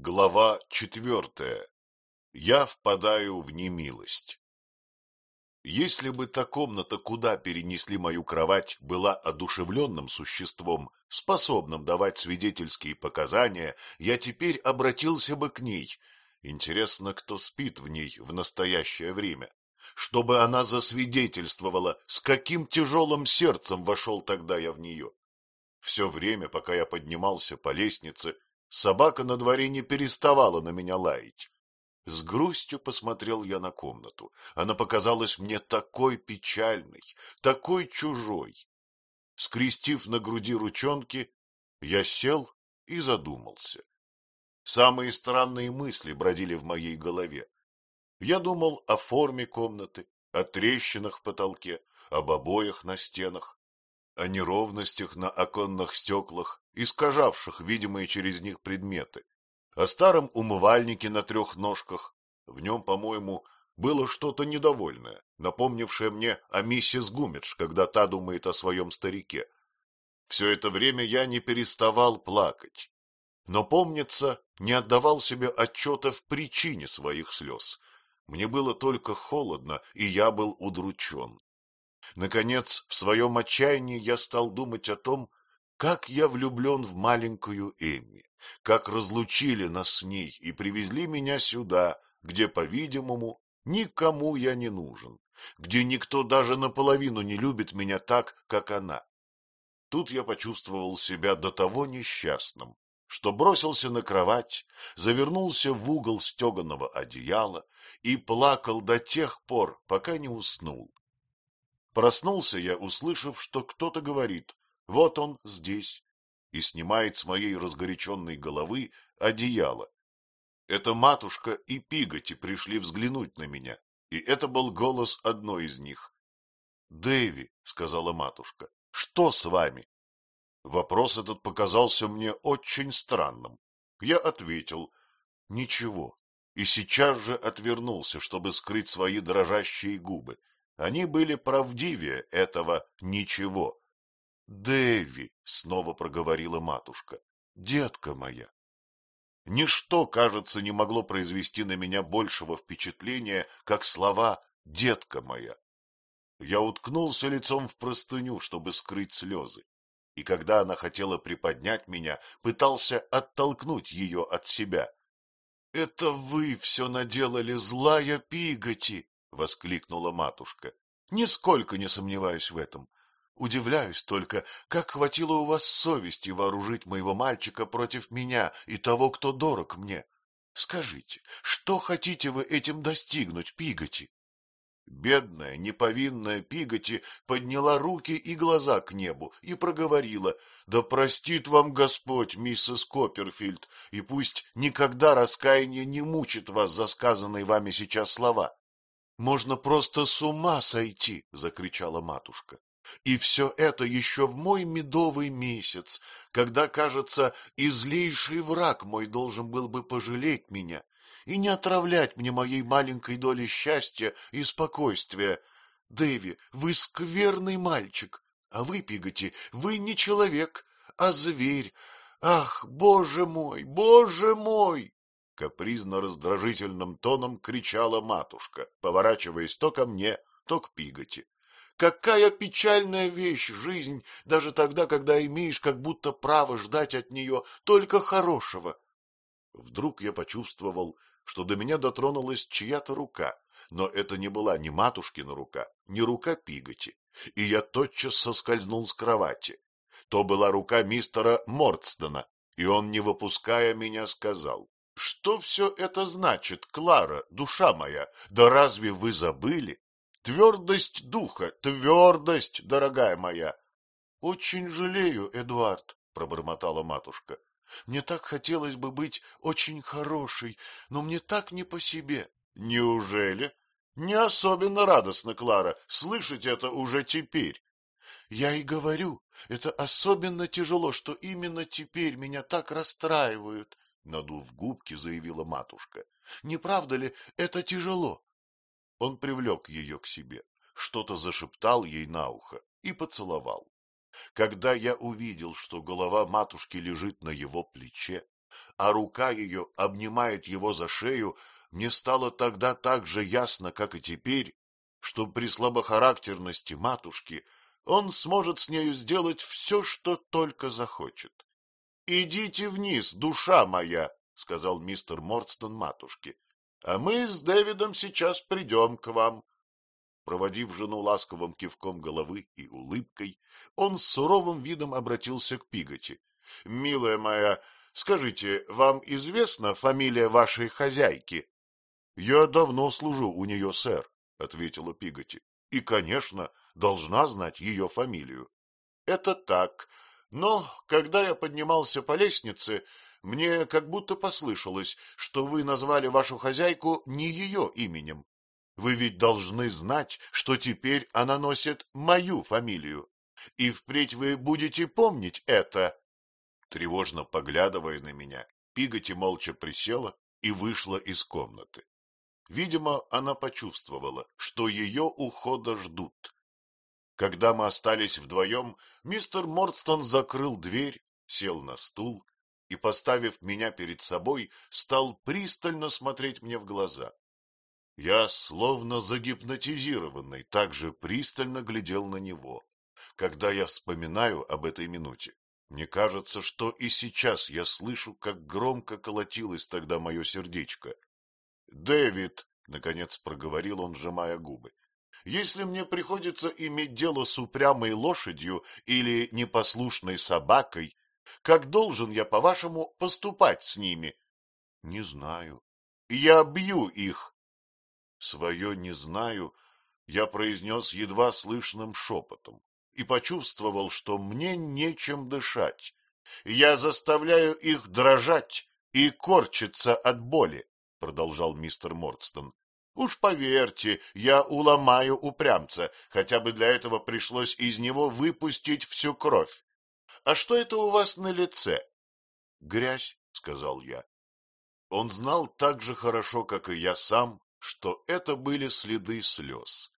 Глава четвертая. Я впадаю в немилость. Если бы та комната, куда перенесли мою кровать, была одушевленным существом, способным давать свидетельские показания, я теперь обратился бы к ней. Интересно, кто спит в ней в настоящее время? Чтобы она засвидетельствовала, с каким тяжелым сердцем вошел тогда я в нее. Все время, пока я поднимался по лестнице, Собака на дворе не переставала на меня лаять. С грустью посмотрел я на комнату. Она показалась мне такой печальной, такой чужой. Скрестив на груди ручонки, я сел и задумался. Самые странные мысли бродили в моей голове. Я думал о форме комнаты, о трещинах в потолке, об обоях на стенах, о неровностях на оконных стеклах, искажавших видимые через них предметы, о старом умывальнике на трех ножках. В нем, по-моему, было что-то недовольное, напомнившее мне о миссис Гумидж, когда та думает о своем старике. Все это время я не переставал плакать, но, помнится, не отдавал себе отчета в причине своих слез. Мне было только холодно, и я был удручен. Наконец, в своем отчаянии я стал думать о том, как я влюблен в маленькую Эмми, как разлучили нас с ней и привезли меня сюда, где, по-видимому, никому я не нужен, где никто даже наполовину не любит меня так, как она. Тут я почувствовал себя до того несчастным, что бросился на кровать, завернулся в угол стеганого одеяла и плакал до тех пор, пока не уснул. Проснулся я, услышав, что кто-то говорит «Вот он здесь» и снимает с моей разгоряченной головы одеяло. Это матушка и Пиготи пришли взглянуть на меня, и это был голос одной из них. — Дэви, — сказала матушка, — что с вами? Вопрос этот показался мне очень странным. Я ответил — ничего, и сейчас же отвернулся, чтобы скрыть свои дрожащие губы. Они были правдивее этого ничего. — Дэви, — снова проговорила матушка, — детка моя. Ничто, кажется, не могло произвести на меня большего впечатления, как слова «детка моя». Я уткнулся лицом в простыню, чтобы скрыть слезы, и когда она хотела приподнять меня, пытался оттолкнуть ее от себя. — Это вы все наделали, злая Пиготи! — воскликнула матушка. — Нисколько не сомневаюсь в этом. Удивляюсь только, как хватило у вас совести вооружить моего мальчика против меня и того, кто дорог мне. Скажите, что хотите вы этим достигнуть, Пиготи? Бедная, неповинная Пиготи подняла руки и глаза к небу и проговорила, «Да простит вам Господь, миссис Копперфильд, и пусть никогда раскаяние не мучит вас за сказанные вами сейчас слова. Можно просто с ума сойти, — закричала матушка. И все это еще в мой медовый месяц, когда, кажется, излейший враг мой должен был бы пожалеть меня и не отравлять мне моей маленькой доли счастья и спокойствия. Дэви, вы скверный мальчик, а вы, Пиготи, вы не человек, а зверь. Ах, боже мой, боже мой! Капризно-раздражительным тоном кричала матушка, поворачиваясь то ко мне, то к Пиготи. Какая печальная вещь жизнь, даже тогда, когда имеешь как будто право ждать от нее только хорошего. Вдруг я почувствовал, что до меня дотронулась чья-то рука, но это не была ни матушкина рука, ни рука Пиготи, и я тотчас соскользнул с кровати. То была рука мистера Мордстона, и он, не выпуская меня, сказал, что все это значит, Клара, душа моя? Да разве вы забыли? Твердость духа, твердость, дорогая моя. — Очень жалею, Эдуард, — пробормотала матушка. — Мне так хотелось бы быть очень хорошей, но мне так не по себе. — Неужели? Не особенно радостно, Клара, слышать это уже теперь. Я и говорю, это особенно тяжело, что именно теперь меня так расстраивают надув губки, заявила матушка. — Не правда ли, это тяжело? Он привлек ее к себе, что-то зашептал ей на ухо и поцеловал. Когда я увидел, что голова матушки лежит на его плече, а рука ее обнимает его за шею, мне стало тогда так же ясно, как и теперь, что при слабохарактерности матушки он сможет с нею сделать все, что только захочет. — Идите вниз, душа моя, — сказал мистер Мордстон матушке, — а мы с Дэвидом сейчас придем к вам. Проводив жену ласковым кивком головы и улыбкой, он с суровым видом обратился к Пиготи. — Милая моя, скажите, вам известна фамилия вашей хозяйки? — Я давно служу у нее, сэр, — ответила Пиготи, — и, конечно, должна знать ее фамилию. — Это так, но когда я поднимался по лестнице, мне как будто послышалось, что вы назвали вашу хозяйку не ее именем. Вы ведь должны знать, что теперь она носит мою фамилию, и впредь вы будете помнить это. Тревожно поглядывая на меня, Пиготи молча присела и вышла из комнаты. Видимо, она почувствовала, что ее ухода ждут. Когда мы остались вдвоем, мистер Мордстон закрыл дверь, сел на стул и, поставив меня перед собой, стал пристально смотреть мне в глаза. Я, словно загипнотизированный, также пристально глядел на него. Когда я вспоминаю об этой минуте, мне кажется, что и сейчас я слышу, как громко колотилось тогда мое сердечко. Дэвид, — наконец проговорил он, сжимая губы, — если мне приходится иметь дело с упрямой лошадью или непослушной собакой, как должен я, по-вашему, поступать с ними? — Не знаю. Я бью их. Свое «не знаю» я произнес едва слышным шепотом и почувствовал, что мне нечем дышать. Я заставляю их дрожать и корчиться от боли. — продолжал мистер Мордстон. — Уж поверьте, я уломаю упрямца, хотя бы для этого пришлось из него выпустить всю кровь. А что это у вас на лице? — Грязь, — сказал я. Он знал так же хорошо, как и я сам, что это были следы слез.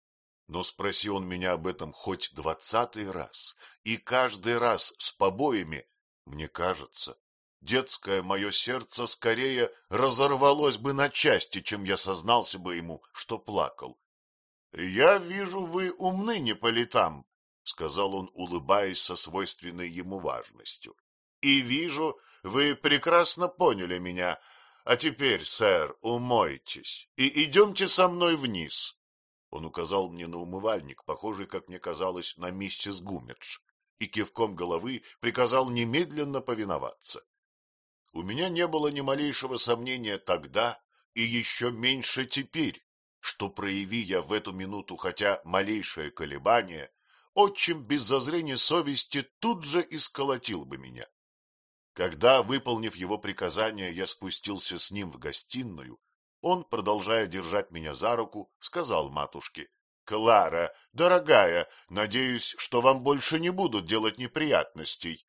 Но спроси он меня об этом хоть двадцатый раз, и каждый раз с побоями, мне кажется, детское мое сердце скорее разорвалось бы на части, чем я сознался бы ему, что плакал. — Я вижу, вы умны не по летам, — сказал он, улыбаясь со свойственной ему важностью. — И вижу, вы прекрасно поняли меня. А теперь, сэр, умойтесь и идемте со мной вниз. Он указал мне на умывальник, похожий, как мне казалось, на миссис Гумедж, и кивком головы приказал немедленно повиноваться. У меня не было ни малейшего сомнения тогда и еще меньше теперь, что, прояви я в эту минуту хотя малейшее колебание, отчим без зазрения совести тут же исколотил бы меня. Когда, выполнив его приказание, я спустился с ним в гостиную, он, продолжая держать меня за руку, сказал матушке, — Клара, дорогая, надеюсь, что вам больше не будут делать неприятностей.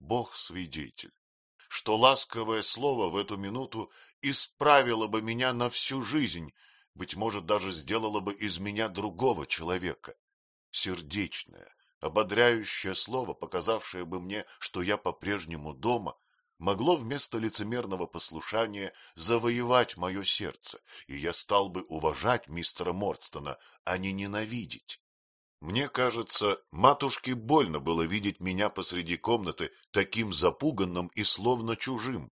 Бог свидетель что ласковое слово в эту минуту исправило бы меня на всю жизнь, быть может, даже сделало бы из меня другого человека. Сердечное, ободряющее слово, показавшее бы мне, что я по-прежнему дома, могло вместо лицемерного послушания завоевать мое сердце, и я стал бы уважать мистера Мордстона, а не ненавидеть. Мне кажется, матушке больно было видеть меня посреди комнаты таким запуганным и словно чужим.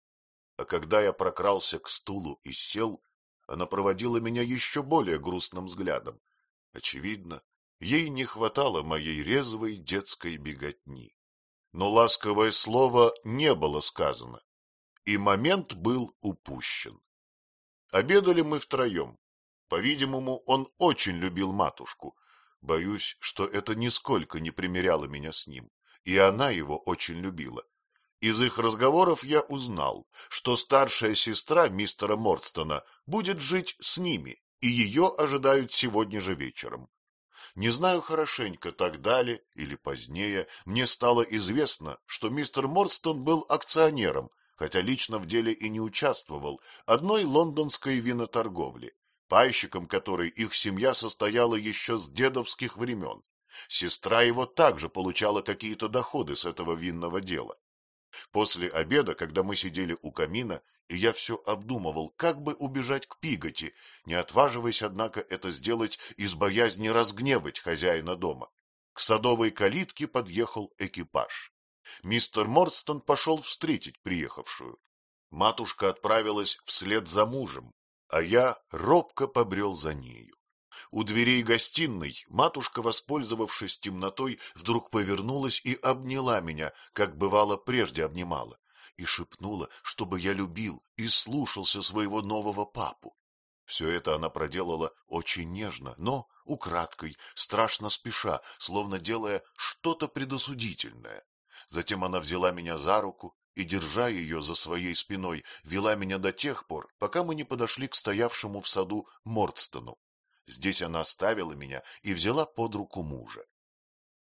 А когда я прокрался к стулу и сел, она проводила меня еще более грустным взглядом. Очевидно, ей не хватало моей резвой детской беготни. Но ласковое слово не было сказано, и момент был упущен. Обедали мы втроем. По-видимому, он очень любил матушку, Боюсь, что это нисколько не примеряло меня с ним, и она его очень любила. Из их разговоров я узнал, что старшая сестра мистера Мордстона будет жить с ними, и ее ожидают сегодня же вечером. Не знаю хорошенько, так далее или позднее, мне стало известно, что мистер Мордстон был акционером, хотя лично в деле и не участвовал, одной лондонской виноторговли пайщиком которой их семья состояла еще с дедовских времен. Сестра его также получала какие-то доходы с этого винного дела. После обеда, когда мы сидели у камина, и я все обдумывал, как бы убежать к Пиготи, не отваживаясь, однако, это сделать из боязни разгневать хозяина дома. К садовой калитке подъехал экипаж. Мистер Морстон пошел встретить приехавшую. Матушка отправилась вслед за мужем, а я робко побрел за нею. У дверей гостиной матушка, воспользовавшись темнотой, вдруг повернулась и обняла меня, как бывало прежде обнимала, и шепнула, чтобы я любил и слушался своего нового папу. Все это она проделала очень нежно, но украдкой, страшно спеша, словно делая что-то предосудительное. Затем она взяла меня за руку и, держа ее за своей спиной, вела меня до тех пор, пока мы не подошли к стоявшему в саду Мордстону. Здесь она оставила меня и взяла под руку мужа.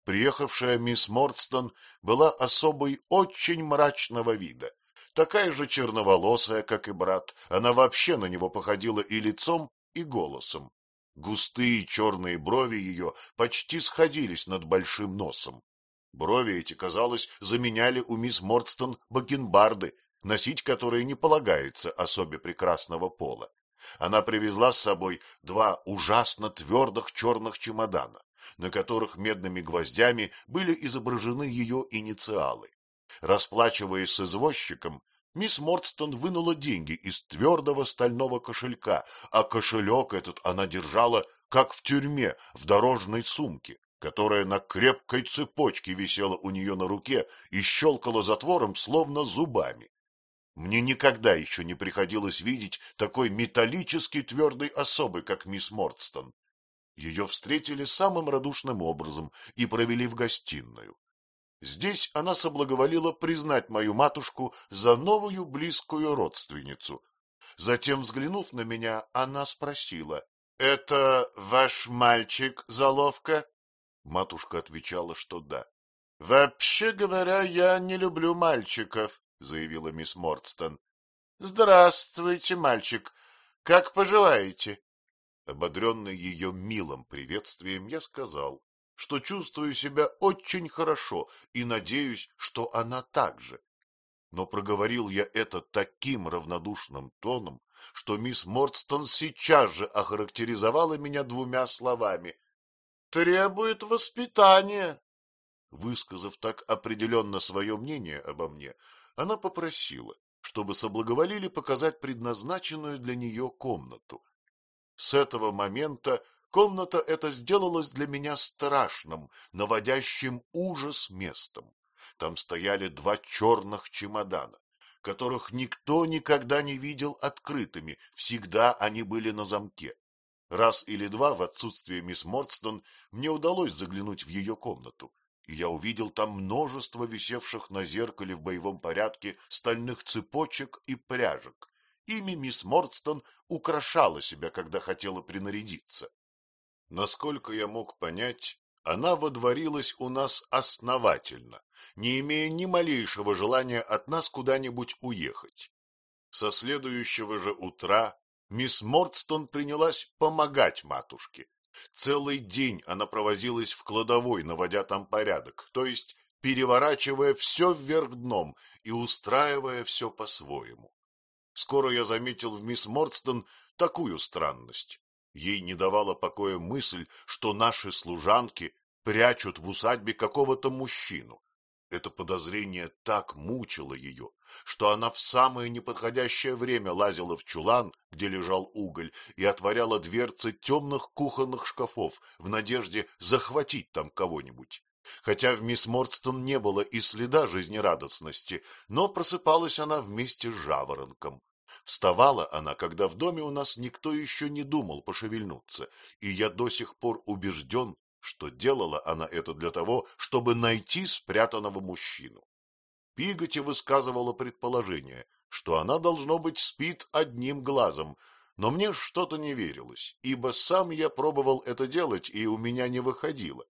Приехавшая мисс Мордстон была особой очень мрачного вида. Такая же черноволосая, как и брат, она вообще на него походила и лицом, и голосом. Густые черные брови ее почти сходились над большим носом. Брови эти, казалось, заменяли у мисс Мордстон бакенбарды, носить которые не полагается особе прекрасного пола. Она привезла с собой два ужасно твердых черных чемодана, на которых медными гвоздями были изображены ее инициалы. Расплачиваясь с извозчиком, мисс Мордстон вынула деньги из твердого стального кошелька, а кошелек этот она держала, как в тюрьме, в дорожной сумке, которая на крепкой цепочке висела у нее на руке и щелкала затвором, словно зубами. Мне никогда еще не приходилось видеть такой металлически твердой особы, как мисс Мордстон. Ее встретили самым радушным образом и провели в гостиную. Здесь она соблаговолила признать мою матушку за новую близкую родственницу. Затем, взглянув на меня, она спросила, — Это ваш мальчик, Заловка? Матушка отвечала, что да. — Вообще говоря, я не люблю мальчиков, — заявила мисс Мордстон. — Здравствуйте, мальчик. Как поживаете? Ободренный ее милым приветствием, я сказал, что чувствую себя очень хорошо и надеюсь, что она так же. Но проговорил я это таким равнодушным тоном, что мисс Мордстон сейчас же охарактеризовала меня двумя словами. — Требует воспитания. Высказав так определенно свое мнение обо мне, она попросила, чтобы соблаговолили показать предназначенную для нее комнату. С этого момента комната эта сделалась для меня страшным, наводящим ужас местом. Там стояли два черных чемодана, которых никто никогда не видел открытыми, всегда они были на замке. Раз или два в отсутствие мисс Мордстон мне удалось заглянуть в ее комнату и я увидел там множество висевших на зеркале в боевом порядке стальных цепочек и пряжек. Ими мисс Мордстон украшала себя, когда хотела принарядиться. Насколько я мог понять, она водворилась у нас основательно, не имея ни малейшего желания от нас куда-нибудь уехать. Со следующего же утра мисс Мордстон принялась помогать матушке, Целый день она провозилась в кладовой, наводя там порядок, то есть переворачивая все вверх дном и устраивая все по-своему. Скоро я заметил в мисс Мордстон такую странность. Ей не давала покоя мысль, что наши служанки прячут в усадьбе какого-то мужчину. Это подозрение так мучило ее, что она в самое неподходящее время лазила в чулан, где лежал уголь, и отворяла дверцы темных кухонных шкафов в надежде захватить там кого-нибудь. Хотя в мисс Мордстон не было и следа жизнерадостности, но просыпалась она вместе с жаворонком. Вставала она, когда в доме у нас никто еще не думал пошевельнуться, и я до сих пор убежден, что делала она это для того, чтобы найти спрятанного мужчину. Пиготи высказывала предположение, что она, должно быть, спит одним глазом, но мне что-то не верилось, ибо сам я пробовал это делать, и у меня не выходило.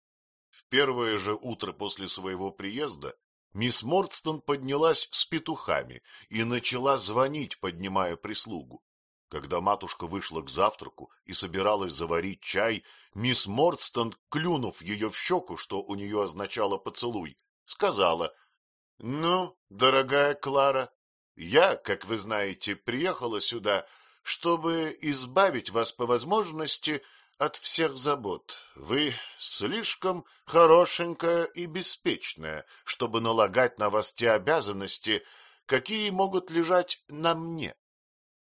В первое же утро после своего приезда мисс Мордстон поднялась с петухами и начала звонить, поднимая прислугу. Когда матушка вышла к завтраку и собиралась заварить чай, мисс Мордстон, клюнув ее в щеку, что у нее означало поцелуй, сказала, — Ну, дорогая Клара, я, как вы знаете, приехала сюда, чтобы избавить вас по возможности от всех забот. Вы слишком хорошенькая и беспечная, чтобы налагать на вас те обязанности, какие могут лежать на мне.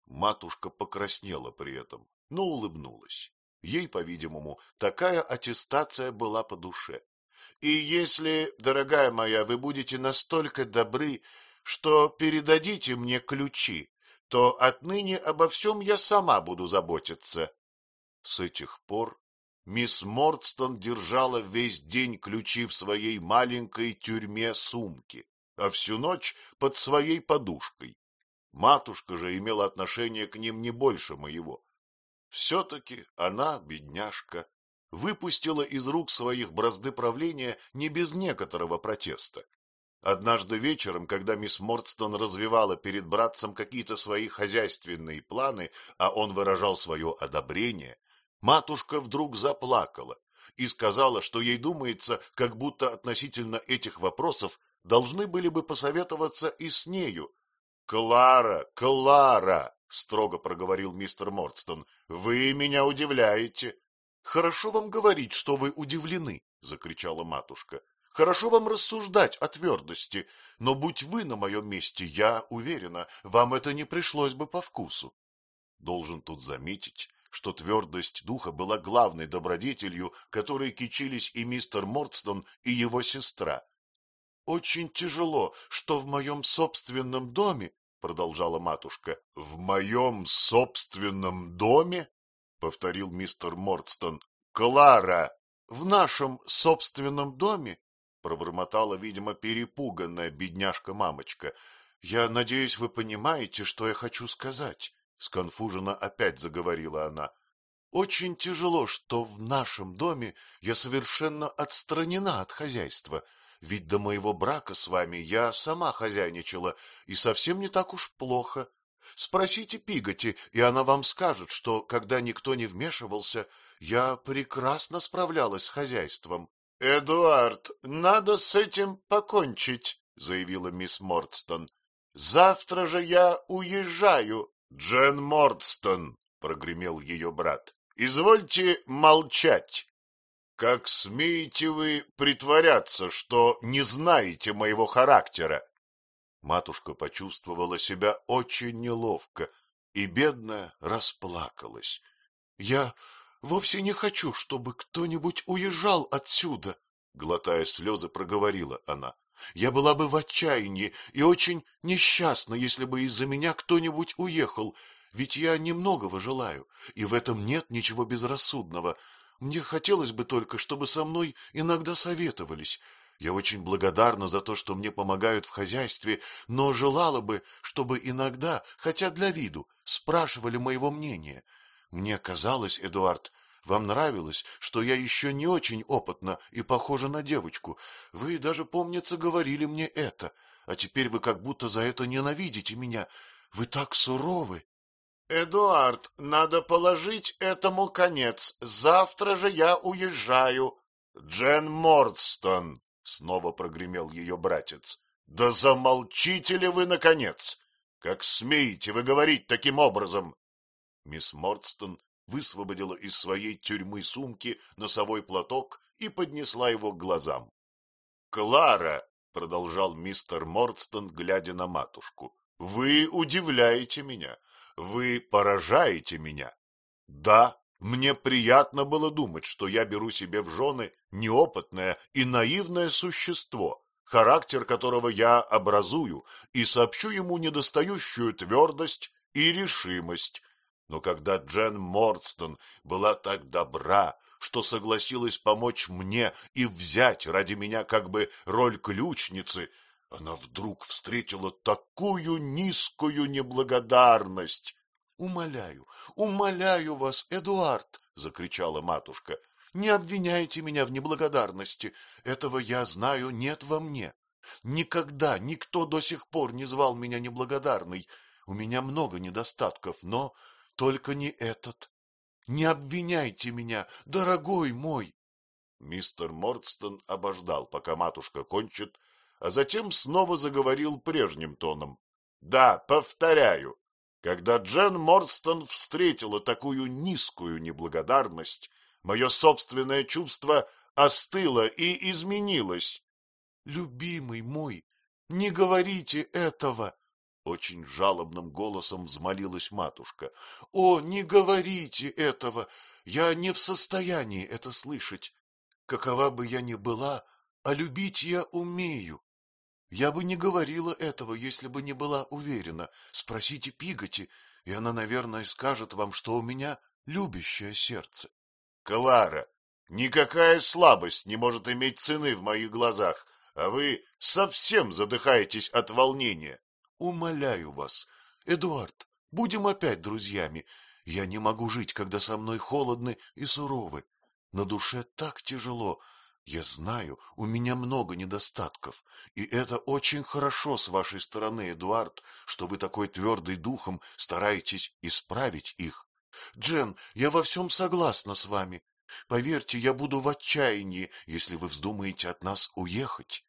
Матушка покраснела при этом, но улыбнулась. Ей, по-видимому, такая аттестация была по душе. И если, дорогая моя, вы будете настолько добры, что передадите мне ключи, то отныне обо всем я сама буду заботиться. С этих пор мисс Мордстон держала весь день ключи в своей маленькой тюрьме-сумке, а всю ночь под своей подушкой. Матушка же имела отношение к ним не больше моего. Все-таки она, бедняжка, выпустила из рук своих бразды правления не без некоторого протеста. Однажды вечером, когда мисс Мордстон развивала перед братцем какие-то свои хозяйственные планы, а он выражал свое одобрение, матушка вдруг заплакала и сказала, что ей думается, как будто относительно этих вопросов должны были бы посоветоваться и с нею. — Клара, Клара! — строго проговорил мистер Мордстон. — Вы меня удивляете. — Хорошо вам говорить, что вы удивлены, — закричала матушка. — Хорошо вам рассуждать о твердости, но будь вы на моем месте, я уверена, вам это не пришлось бы по вкусу. Должен тут заметить, что твердость духа была главной добродетелью, которой кичились и мистер Мордстон, и его сестра. — Очень тяжело, что в моем собственном доме, — продолжала матушка. — В моем собственном доме? — повторил мистер Мордстон. — Клара! В нашем собственном доме? — пробормотала, видимо, перепуганная бедняжка-мамочка. — Я надеюсь, вы понимаете, что я хочу сказать. — сконфуженно опять заговорила она. — Очень тяжело, что в нашем доме я совершенно отстранена от хозяйства. Ведь до моего брака с вами я сама хозяйничала, и совсем не так уж плохо. Спросите Пиготи, и она вам скажет, что, когда никто не вмешивался, я прекрасно справлялась с хозяйством. — Эдуард, надо с этим покончить, — заявила мисс Мордстон. — Завтра же я уезжаю. — Джен Мордстон, — прогремел ее брат, — извольте молчать. Как смеете вы притворяться, что не знаете моего характера? Матушка почувствовала себя очень неловко, и бедная расплакалась. — Я вовсе не хочу, чтобы кто-нибудь уезжал отсюда, — глотая слезы, проговорила она. — Я была бы в отчаянии и очень несчастна, если бы из-за меня кто-нибудь уехал, ведь я немногого желаю, и в этом нет ничего безрассудного. Мне хотелось бы только, чтобы со мной иногда советовались, я очень благодарна за то, что мне помогают в хозяйстве, но желала бы, чтобы иногда, хотя для виду, спрашивали моего мнения. Мне казалось, Эдуард, вам нравилось, что я еще не очень опытна и похожа на девочку. Вы даже, помнится, говорили мне это, а теперь вы как будто за это ненавидите меня. Вы так суровы. Эдуард, надо положить этому конец. Завтра же я уезжаю. Джен Мордстон, Снова прогремел ее братец. — Да замолчите ли вы, наконец! Как смеете вы говорить таким образом? Мисс Мордстон высвободила из своей тюрьмы сумки носовой платок и поднесла его к глазам. — Клара, — продолжал мистер Мордстон, глядя на матушку, — вы удивляете меня, вы поражаете меня. Да, мне приятно было думать, что я беру себе в жены неопытное и наивное существо, характер которого я образую и сообщу ему недостающую твердость и решимость. Но когда Джен Мордстон была так добра, что согласилась помочь мне и взять ради меня как бы роль ключницы, она вдруг встретила такую низкую неблагодарность, Умоляю, умоляю вас, Эдуард, — закричала матушка, — не обвиняйте меня в неблагодарности. Этого я знаю нет во мне. Никогда никто до сих пор не звал меня неблагодарной. У меня много недостатков, но только не этот. Не обвиняйте меня, дорогой мой. Мистер Мордстон обождал, пока матушка кончит, а затем снова заговорил прежним тоном. — Да, повторяю, когда Джен Морстон встретила такую низкую неблагодарность, мое собственное чувство остыло и изменилось. — Любимый мой, не говорите этого! — очень жалобным голосом взмолилась матушка. — О, не говорите этого! Я не в состоянии это слышать. Какова бы я ни была, а любить я умею. Я бы не говорила этого, если бы не была уверена. Спросите Пиготи, и она, наверное, скажет вам, что у меня любящее сердце. Клара, никакая слабость не может иметь цены в моих глазах, а вы совсем задыхаетесь от волнения. Умоляю вас, Эдуард, будем опять друзьями. Я не могу жить, когда со мной холодны и суровы. На душе так тяжело, я знаю, у меня много недостатков, и это очень хорошо с вашей стороны, Эдуард, что вы такой твердый духом стараетесь исправить их. Джен, я во всем согласна с вами. Поверьте, я буду в отчаянии, если вы вздумаете от нас уехать.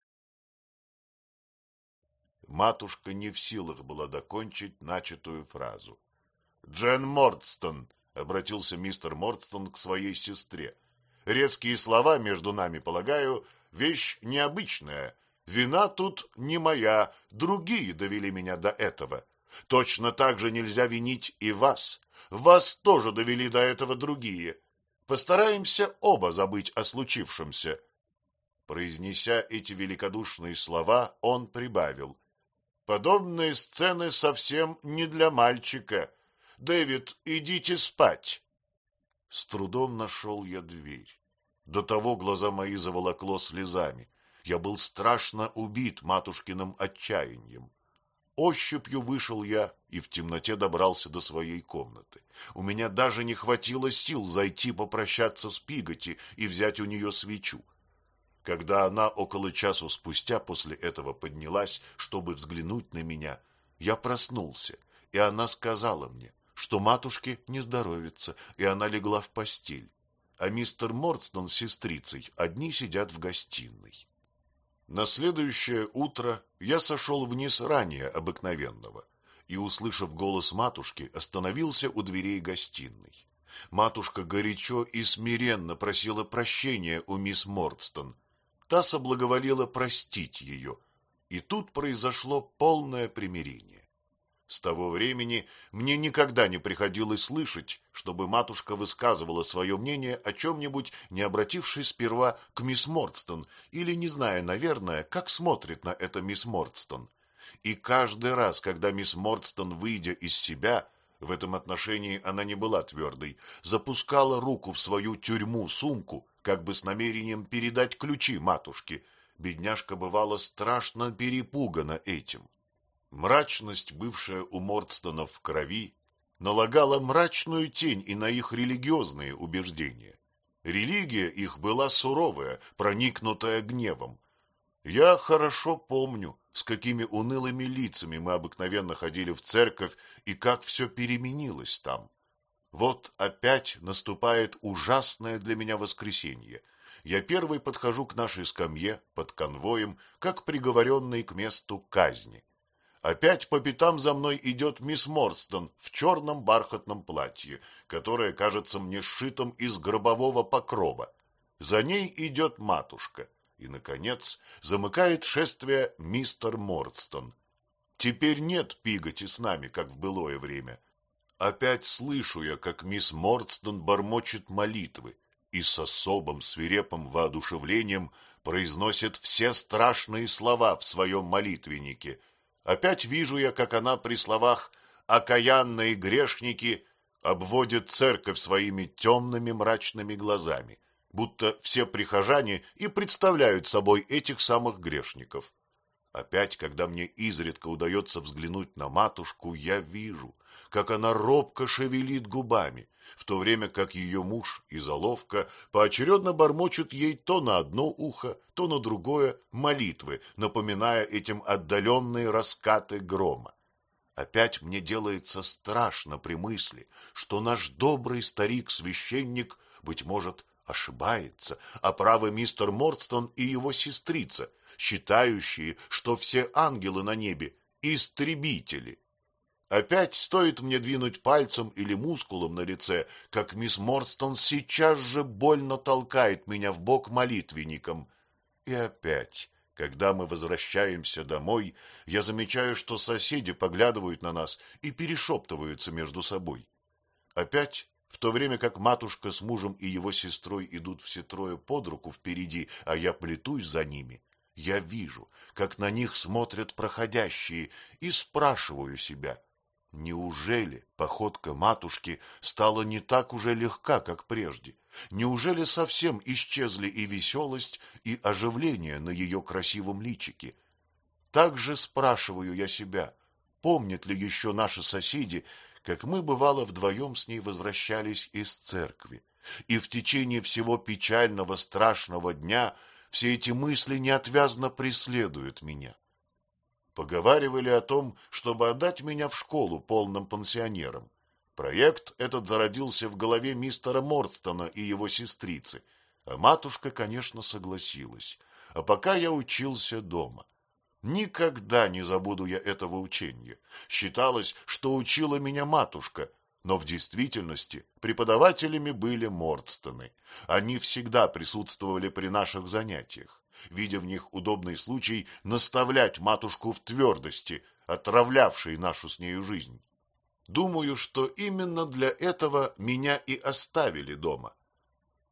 Матушка не в силах была докончить начатую фразу. — Джен Мордстон, — обратился мистер Мордстон к своей сестре, — Резкие слова между нами, полагаю, вещь необычная. Вина тут не моя, другие довели меня до этого. Точно так же нельзя винить и вас. Вас тоже довели до этого другие. Постараемся оба забыть о случившемся. Произнеся эти великодушные слова, он прибавил. Подобные сцены совсем не для мальчика. Дэвид, идите спать. С трудом нашел я дверь. До того глаза мои заволокло слезами. Я был страшно убит матушкиным отчаянием. Ощупью вышел я и в темноте добрался до своей комнаты. У меня даже не хватило сил зайти попрощаться с Пиготи и взять у нее свечу. Когда она около часу спустя после этого поднялась, чтобы взглянуть на меня, я проснулся, и она сказала мне, что матушке не здоровится, и она легла в постель, а мистер Мордстон с сестрицей одни сидят в гостиной. На следующее утро я сошел вниз ранее обыкновенного и, услышав голос матушки, остановился у дверей гостиной. Матушка горячо и смиренно просила прощения у мисс Мордстон. Та соблаговолила простить ее, и тут произошло полное примирение. С того времени мне никогда не приходилось слышать, чтобы матушка высказывала свое мнение о чем-нибудь, не обратившись сперва к мисс Мордстон или не зная, наверное, как смотрит на это мисс Мордстон. И каждый раз, когда мисс Мордстон, выйдя из себя, в этом отношении она не была твердой, запускала руку в свою тюрьму-сумку, как бы с намерением передать ключи матушке, бедняжка бывала страшно перепугана этим. Мрачность, бывшая у Мордстонов в крови, налагала мрачную тень и на их религиозные убеждения. Религия их была суровая, проникнутая гневом. Я хорошо помню, с какими унылыми лицами мы обыкновенно ходили в церковь и как все переменилось там. Вот опять наступает ужасное для меня воскресенье. Я первый подхожу к нашей скамье под конвоем, как приговоренный к месту казни. Опять по пятам за мной идет мисс Морстон в черном бархатном платье, которое кажется мне сшитым из гробового покрова. За ней идет матушка. И, наконец, замыкает шествие мистер Морстон. Теперь нет Пиготи с нами, как в былое время. Опять слышу я, как мисс Морстон бормочет молитвы и с особым свирепым воодушевлением произносит все страшные слова в своем молитвеннике — Опять вижу я, как она при словах «окаянные грешники» обводит церковь своими темными мрачными глазами, будто все прихожане и представляют собой этих самых грешников. Опять, когда мне изредка удается взглянуть на матушку, я вижу, как она робко шевелит губами, в то время как ее муж и заловка поочередно бормочут ей то на одно ухо, то на другое молитвы, напоминая этим отдаленные раскаты грома. Опять мне делается страшно при мысли, что наш добрый старик-священник, быть может, ошибается, а правы мистер Мордстон и его сестрица, считающие, что все ангелы на небе – истребители. Опять стоит мне двинуть пальцем или мускулом на лице, как мисс Мордстон сейчас же больно толкает меня в бок молитвенником. И опять, когда мы возвращаемся домой, я замечаю, что соседи поглядывают на нас и перешептываются между собой. Опять в то время как матушка с мужем и его сестрой идут все трое под руку впереди, а я плетусь за ними, я вижу, как на них смотрят проходящие, и спрашиваю себя, неужели походка матушки стала не так уже легка, как прежде? Неужели совсем исчезли и веселость, и оживление на ее красивом личике? Также спрашиваю я себя, помнят ли еще наши соседи, как мы, бывало, вдвоем с ней возвращались из церкви. И в течение всего печального, страшного дня все эти мысли неотвязно преследуют меня. Поговаривали о том, чтобы отдать меня в школу полным пансионером. Проект этот зародился в голове мистера Морстона и его сестрицы, а матушка, конечно, согласилась. А пока я учился дома. Никогда не забуду я этого учения. Считалось, что учила меня матушка, но в действительности преподавателями были Мордстоны. Они всегда присутствовали при наших занятиях, видя в них удобный случай наставлять матушку в твердости, отравлявшей нашу с нею жизнь. Думаю, что именно для этого меня и оставили дома.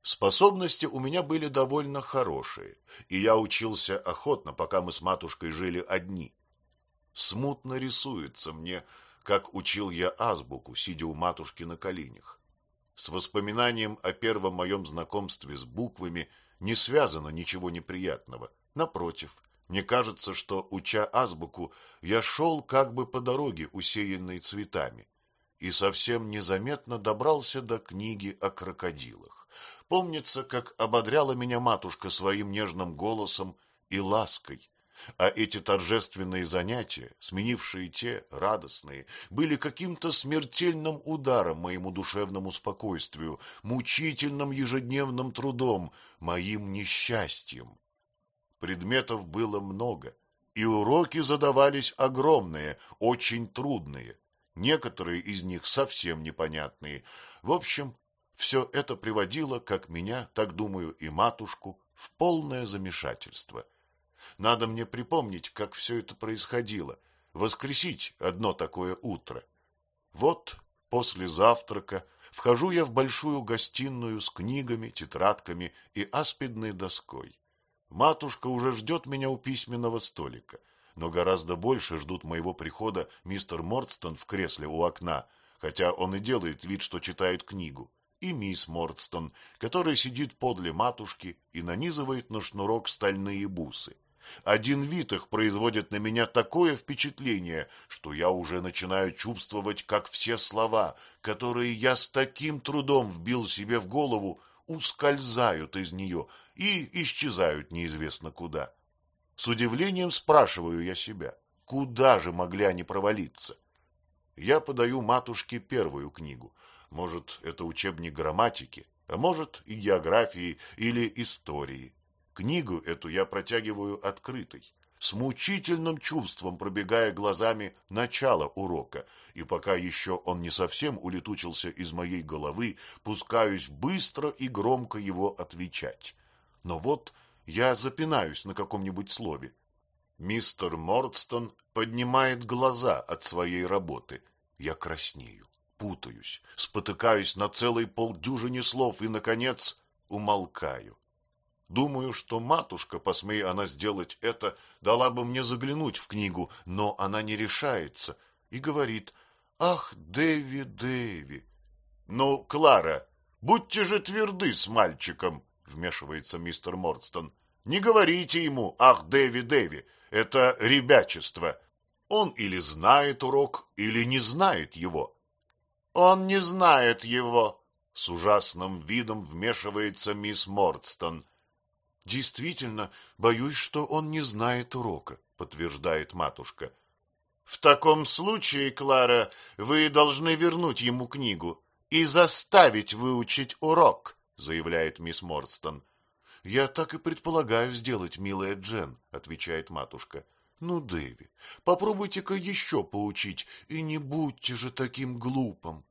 Способности у меня были довольно хорошие, и я учился охотно, пока мы с матушкой жили одни. Смутно рисуется мне, как учил я азбуку, сидя у матушки на коленях. С воспоминанием о первом моем знакомстве с буквами не связано ничего неприятного. Напротив, мне кажется, что, уча азбуку, я шел как бы по дороге, усеянной цветами, и совсем незаметно добрался до книги о крокодилах. Помнится, как ободряла меня матушка своим нежным голосом и лаской. А эти торжественные занятия, сменившие те радостные, были каким-то смертельным ударом моему душевному спокойствию, мучительным ежедневным трудом, моим несчастьем. Предметов было много, и уроки задавались огромные, очень трудные, некоторые из них совсем непонятные. В общем, все это приводило, как меня, так думаю, и матушку, в полное замешательство. Надо мне припомнить, как все это происходило, воскресить одно такое утро. Вот после завтрака вхожу я в большую гостиную с книгами, тетрадками и аспидной доской. Матушка уже ждет меня у письменного столика, но гораздо больше ждут моего прихода мистер Мордстон в кресле у окна, хотя он и делает вид, что читает книгу и мисс Мордстон, которая сидит подле матушки и нанизывает на шнурок стальные бусы. Один вид их производит на меня такое впечатление, что я уже начинаю чувствовать, как все слова, которые я с таким трудом вбил себе в голову, ускользают из нее и исчезают неизвестно куда. С удивлением спрашиваю я себя, куда же могли они провалиться? Я подаю матушке первую книгу, может, это учебник грамматики, а может и географии или истории. Книгу эту я протягиваю открытой, с мучительным чувством пробегая глазами начало урока, и пока еще он не совсем улетучился из моей головы, пускаюсь быстро и громко его отвечать. Но вот я запинаюсь на каком-нибудь слове. Мистер Мордстон поднимает глаза от своей работы. Я краснею путаюсь, спотыкаюсь на целой полдюжине слов и, наконец, умолкаю. Думаю, что матушка, посмея она сделать это, дала бы мне заглянуть в книгу, но она не решается и говорит, «Ах, Дэви, Дэви!» «Ну, Клара, будьте же тверды с мальчиком», — вмешивается мистер Мордстон. «Не говорите ему, ах, Дэви, Дэви, это ребячество. Он или знает урок, или не знает его. Он не знает его. С ужасным видом вмешивается мисс Мордстон. Действительно, боюсь, что он не знает урока, подтверждает матушка. В таком случае, Клара, вы должны вернуть ему книгу и заставить выучить урок, заявляет мисс Морстон. Я так и предполагаю сделать, милая Джен, отвечает матушка. Ну, Дэви, попробуйте-ка еще поучить, и не будьте же таким глупым.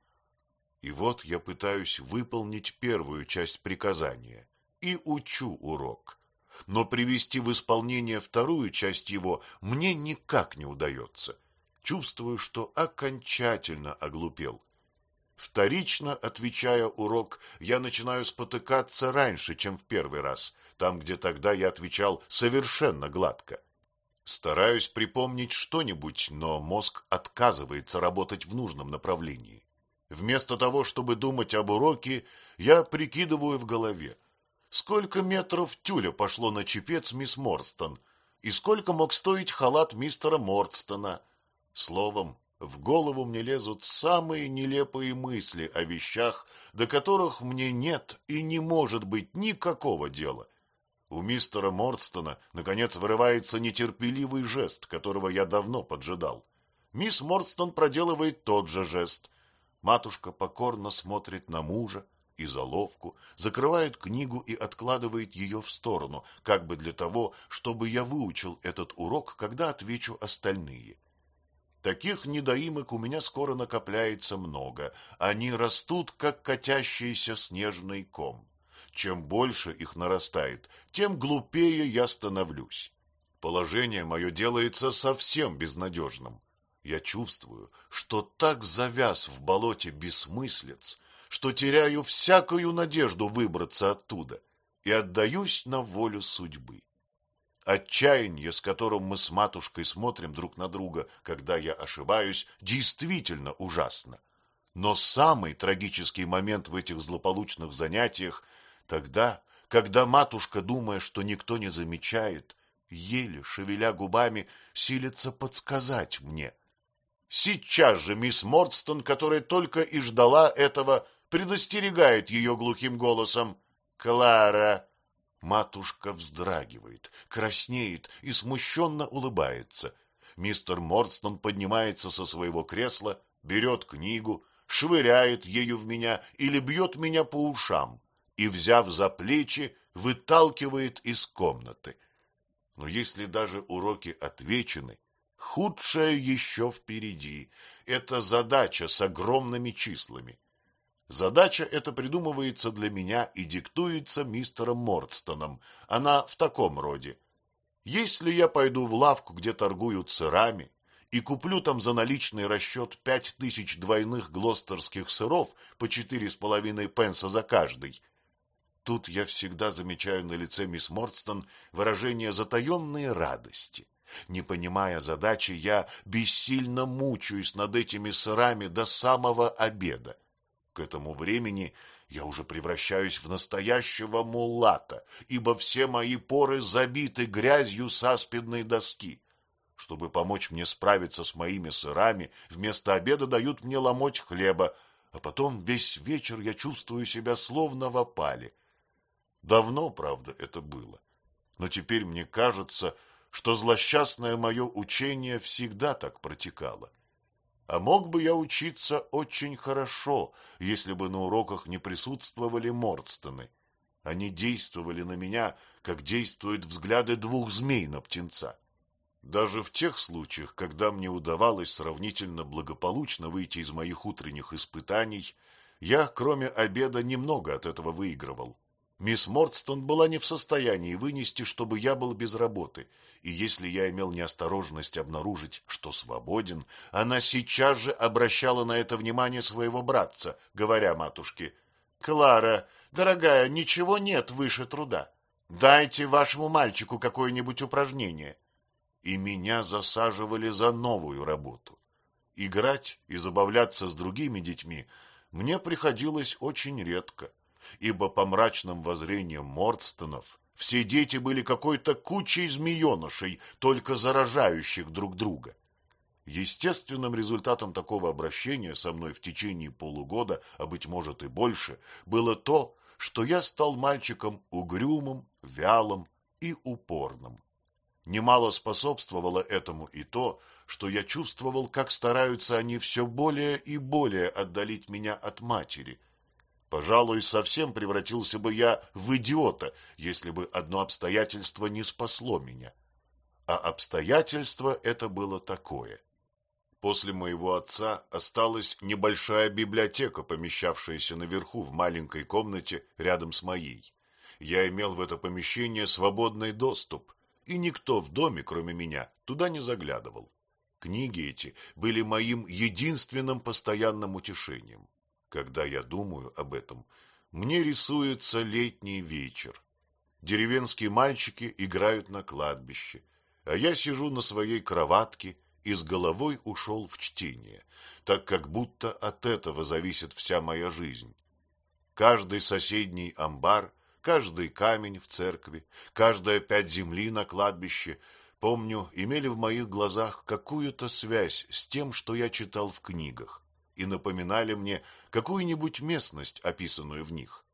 И вот я пытаюсь выполнить первую часть приказания и учу урок. Но привести в исполнение вторую часть его мне никак не удается. Чувствую, что окончательно оглупел. Вторично отвечая урок, я начинаю спотыкаться раньше, чем в первый раз, там, где тогда я отвечал совершенно гладко. Стараюсь припомнить что-нибудь, но мозг отказывается работать в нужном направлении. Вместо того, чтобы думать об уроке, я прикидываю в голове, сколько метров тюля пошло на чепец мисс Морстон, и сколько мог стоить халат мистера Морстона. Словом, в голову мне лезут самые нелепые мысли о вещах, до которых мне нет и не может быть никакого дела. У мистера Морстона, наконец, вырывается нетерпеливый жест, которого я давно поджидал. Мисс Морстон проделывает тот же жест. Матушка покорно смотрит на мужа и заловку, закрывает книгу и откладывает ее в сторону, как бы для того, чтобы я выучил этот урок, когда отвечу остальные. Таких недоимок у меня скоро накопляется много. Они растут, как катящийся снежный ком. Чем больше их нарастает, тем глупее я становлюсь. Положение мое делается совсем безнадежным. Я чувствую, что так завяз в болоте бессмыслиц, что теряю всякую надежду выбраться оттуда и отдаюсь на волю судьбы. Отчаяние, с которым мы с матушкой смотрим друг на друга, когда я ошибаюсь, действительно ужасно. Но самый трагический момент в этих злополучных занятиях Тогда, когда матушка, думая, что никто не замечает, еле, шевеля губами, силится подсказать мне. Сейчас же мисс Мордстон, которая только и ждала этого, предостерегает ее глухим голосом. «Клара!» Матушка вздрагивает, краснеет и смущенно улыбается. Мистер Мордстон поднимается со своего кресла, берет книгу, швыряет ею в меня или бьет меня по ушам и, взяв за плечи, выталкивает из комнаты. Но если даже уроки отвечены, худшее еще впереди. Это задача с огромными числами. Задача эта придумывается для меня и диктуется мистером Мордстоном. Она в таком роде. Если я пойду в лавку, где торгуют сырами, и куплю там за наличный расчет пять тысяч двойных глостерских сыров по четыре с половиной пенса за каждый, Тут я всегда замечаю на лице мисс Мордстон выражение затаенной радости. Не понимая задачи, я бессильно мучаюсь над этими сырами до самого обеда. К этому времени я уже превращаюсь в настоящего мулата, ибо все мои поры забиты грязью с доски. Чтобы помочь мне справиться с моими сырами, вместо обеда дают мне ломоть хлеба, а потом весь вечер я чувствую себя словно в опале. Давно, правда, это было. Но теперь мне кажется, что злосчастное мое учение всегда так протекало. А мог бы я учиться очень хорошо, если бы на уроках не присутствовали Мордстоны. Они действовали на меня, как действуют взгляды двух змей на птенца. Даже в тех случаях, когда мне удавалось сравнительно благополучно выйти из моих утренних испытаний, я, кроме обеда, немного от этого выигрывал. Мисс Мордстон была не в состоянии вынести, чтобы я был без работы, и если я имел неосторожность обнаружить, что свободен, она сейчас же обращала на это внимание своего братца, говоря матушке, «Клара, дорогая, ничего нет выше труда. Дайте вашему мальчику какое-нибудь упражнение». И меня засаживали за новую работу. Играть и забавляться с другими детьми мне приходилось очень редко ибо по мрачным воззрениям Мордстонов все дети были какой-то кучей змеенышей, только заражающих друг друга. Естественным результатом такого обращения со мной в течение полугода, а быть может и больше, было то, что я стал мальчиком угрюмым, вялым и упорным. Немало способствовало этому и то, что я чувствовал, как стараются они все более и более отдалить меня от матери, Пожалуй, совсем превратился бы я в идиота, если бы одно обстоятельство не спасло меня. А обстоятельство это было такое. После моего отца осталась небольшая библиотека, помещавшаяся наверху в маленькой комнате рядом с моей. Я имел в это помещение свободный доступ, и никто в доме, кроме меня, туда не заглядывал. Книги эти были моим единственным постоянным утешением. Когда я думаю об этом, мне рисуется летний вечер. Деревенские мальчики играют на кладбище, а я сижу на своей кроватке и с головой ушел в чтение, так как будто от этого зависит вся моя жизнь. Каждый соседний амбар, каждый камень в церкви, каждая пять земли на кладбище, помню, имели в моих глазах какую-то связь с тем, что я читал в книгах и напоминали мне какую-нибудь местность, описанную в них.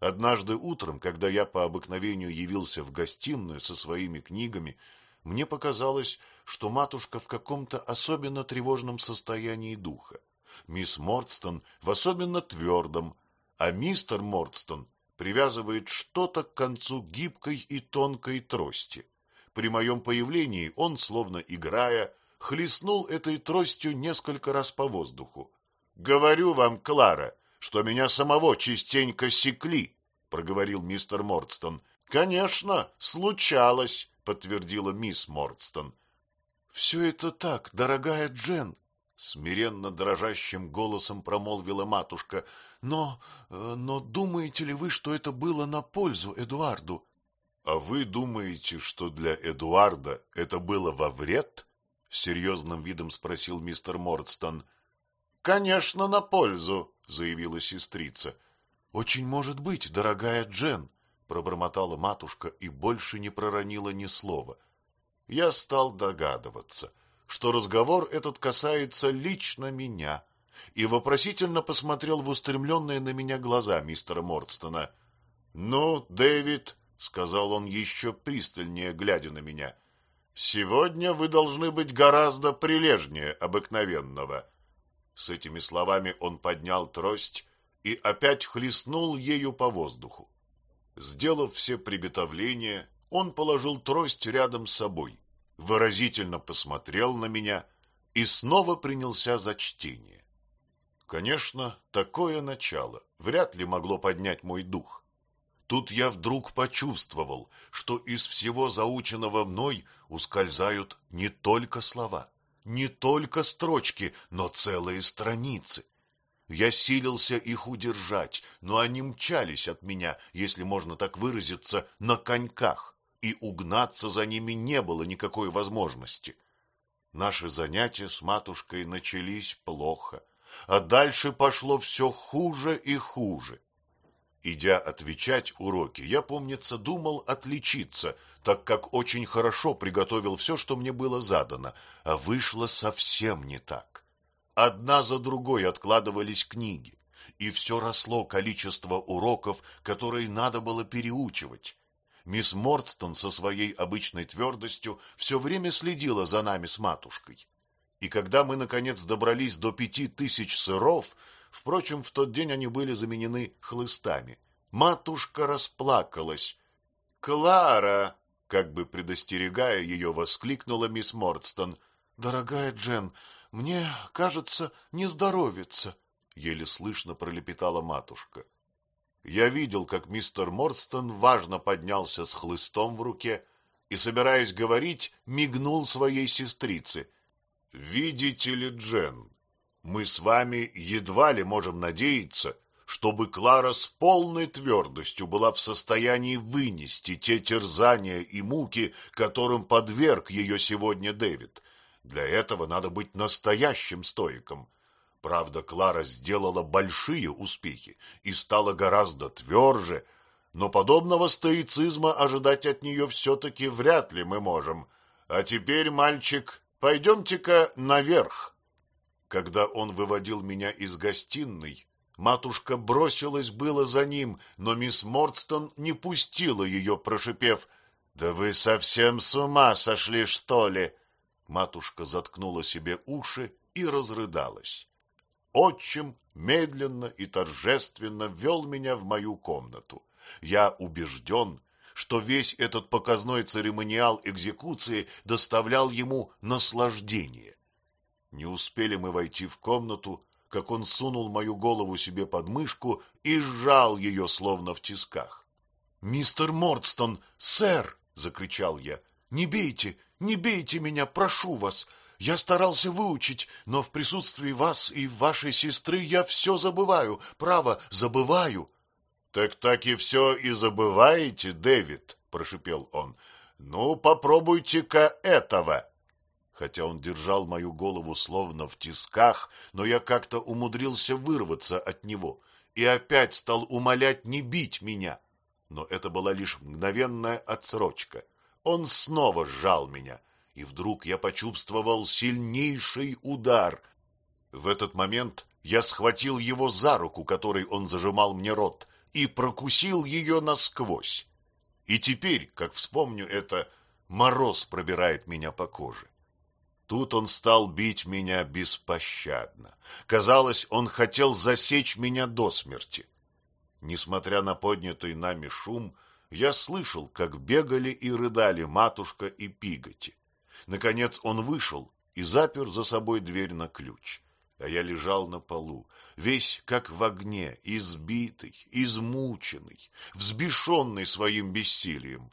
Однажды утром, когда я по обыкновению явился в гостиную со своими книгами, мне показалось, что матушка в каком-то особенно тревожном состоянии духа, мисс Мордстон в особенно твердом, а мистер Мордстон привязывает что-то к концу гибкой и тонкой трости. При моем появлении он, словно играя, хлестнул этой тростью несколько раз по воздуху. — Говорю вам, Клара, что меня самого частенько секли, — проговорил мистер Мордстон. — Конечно, случалось, — подтвердила мисс Мордстон. — Все это так, дорогая Джен, — смиренно дрожащим голосом промолвила матушка. — Но... Э, но думаете ли вы, что это было на пользу Эдуарду? — А вы думаете, что для Эдуарда это было во вред? —— с серьезным видом спросил мистер Мордстон. — Конечно, на пользу, — заявила сестрица. — Очень может быть, дорогая Джен, — пробормотала матушка и больше не проронила ни слова. Я стал догадываться, что разговор этот касается лично меня, и вопросительно посмотрел в устремленные на меня глаза мистера Мордстона. — Ну, Дэвид, — сказал он еще пристальнее, глядя на меня, — Сегодня вы должны быть гораздо прилежнее обыкновенного. С этими словами он поднял трость и опять хлестнул ею по воздуху. Сделав все приготовления, он положил трость рядом с собой, выразительно посмотрел на меня и снова принялся за чтение. Конечно, такое начало вряд ли могло поднять мой дух. Тут я вдруг почувствовал, что из всего заученного мной ускользают не только слова, не только строчки, но целые страницы. Я силился их удержать, но они мчались от меня, если можно так выразиться, на коньках, и угнаться за ними не было никакой возможности. Наши занятия с матушкой начались плохо, а дальше пошло все хуже и хуже. Идя отвечать уроки, я, помнится, думал отличиться, так как очень хорошо приготовил все, что мне было задано, а вышло совсем не так. Одна за другой откладывались книги, и все росло количество уроков, которые надо было переучивать. Мисс Мордстон со своей обычной твердостью все время следила за нами с матушкой. И когда мы, наконец, добрались до пяти тысяч сыров, Впрочем, в тот день они были заменены хлыстами. Матушка расплакалась. «Клара!» — как бы предостерегая ее, воскликнула мисс Мордстон. «Дорогая Джен, мне, кажется, не здоровится», — еле слышно пролепетала матушка. Я видел, как мистер Мордстон важно поднялся с хлыстом в руке и, собираясь говорить, мигнул своей сестрице. «Видите ли, Джен, мы с вами едва ли можем надеяться, чтобы Клара с полной твердостью была в состоянии вынести те терзания и муки, которым подверг ее сегодня Дэвид. Для этого надо быть настоящим стоиком. Правда, Клара сделала большие успехи и стала гораздо тверже, но подобного стоицизма ожидать от нее все-таки вряд ли мы можем. А теперь, мальчик, пойдемте-ка наверх. Когда он выводил меня из гостиной, матушка бросилась было за ним, но мисс Мордстон не пустила ее, прошипев «Да вы совсем с ума сошли, что ли?» Матушка заткнула себе уши и разрыдалась. Отчим медленно и торжественно ввел меня в мою комнату. Я убежден, что весь этот показной церемониал экзекуции доставлял ему наслаждение. Не успели мы войти в комнату, как он сунул мою голову себе под мышку и сжал ее, словно в тисках. — Мистер Мордстон, сэр! — закричал я. — Не бейте, не бейте меня, прошу вас! Я старался выучить, но в присутствии вас и вашей сестры я все забываю, право, забываю. — Так так и все и забываете, Дэвид, — прошипел он. — Ну, попробуйте-ка этого. Хотя он держал мою голову словно в тисках, но я как-то умудрился вырваться от него и опять стал умолять не бить меня. Но это была лишь мгновенная отсрочка. Он снова сжал меня, и вдруг я почувствовал сильнейший удар. В этот момент я схватил его за руку, которой он зажимал мне рот, и прокусил ее насквозь. И теперь, как вспомню это, мороз пробирает меня по коже. Тут он стал бить меня беспощадно. Казалось, он хотел засечь меня до смерти. Несмотря на поднятый нами шум, я слышал, как бегали и рыдали матушка и пиготи. Наконец он вышел и запер за собой дверь на ключ а я лежал на полу, весь как в огне, избитый, измученный, взбешенный своим бессилием.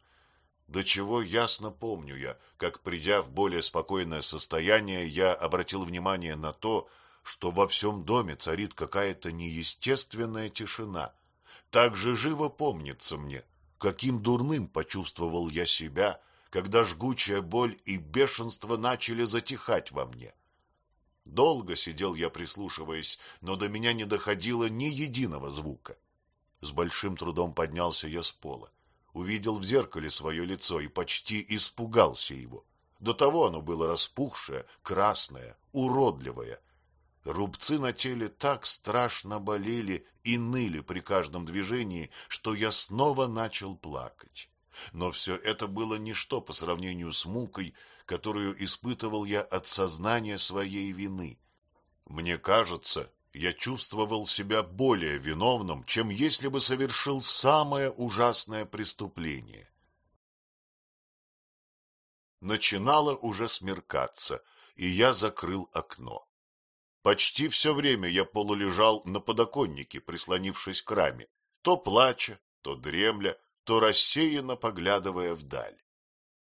До чего ясно помню я, как, придя в более спокойное состояние, я обратил внимание на то, что во всем доме царит какая-то неестественная тишина. Так же живо помнится мне, каким дурным почувствовал я себя, когда жгучая боль и бешенство начали затихать во мне. Долго сидел я, прислушиваясь, но до меня не доходило ни единого звука. С большим трудом поднялся я с пола, увидел в зеркале свое лицо и почти испугался его. До того оно было распухшее, красное, уродливое. Рубцы на теле так страшно болели и ныли при каждом движении, что я снова начал плакать. Но все это было ничто по сравнению с мукой, которую испытывал я от сознания своей вины. Мне кажется, я чувствовал себя более виновным, чем если бы совершил самое ужасное преступление. Начинало уже смеркаться, и я закрыл окно. Почти все время я полулежал на подоконнике, прислонившись к раме, то плача, то дремля, то рассеянно поглядывая вдаль.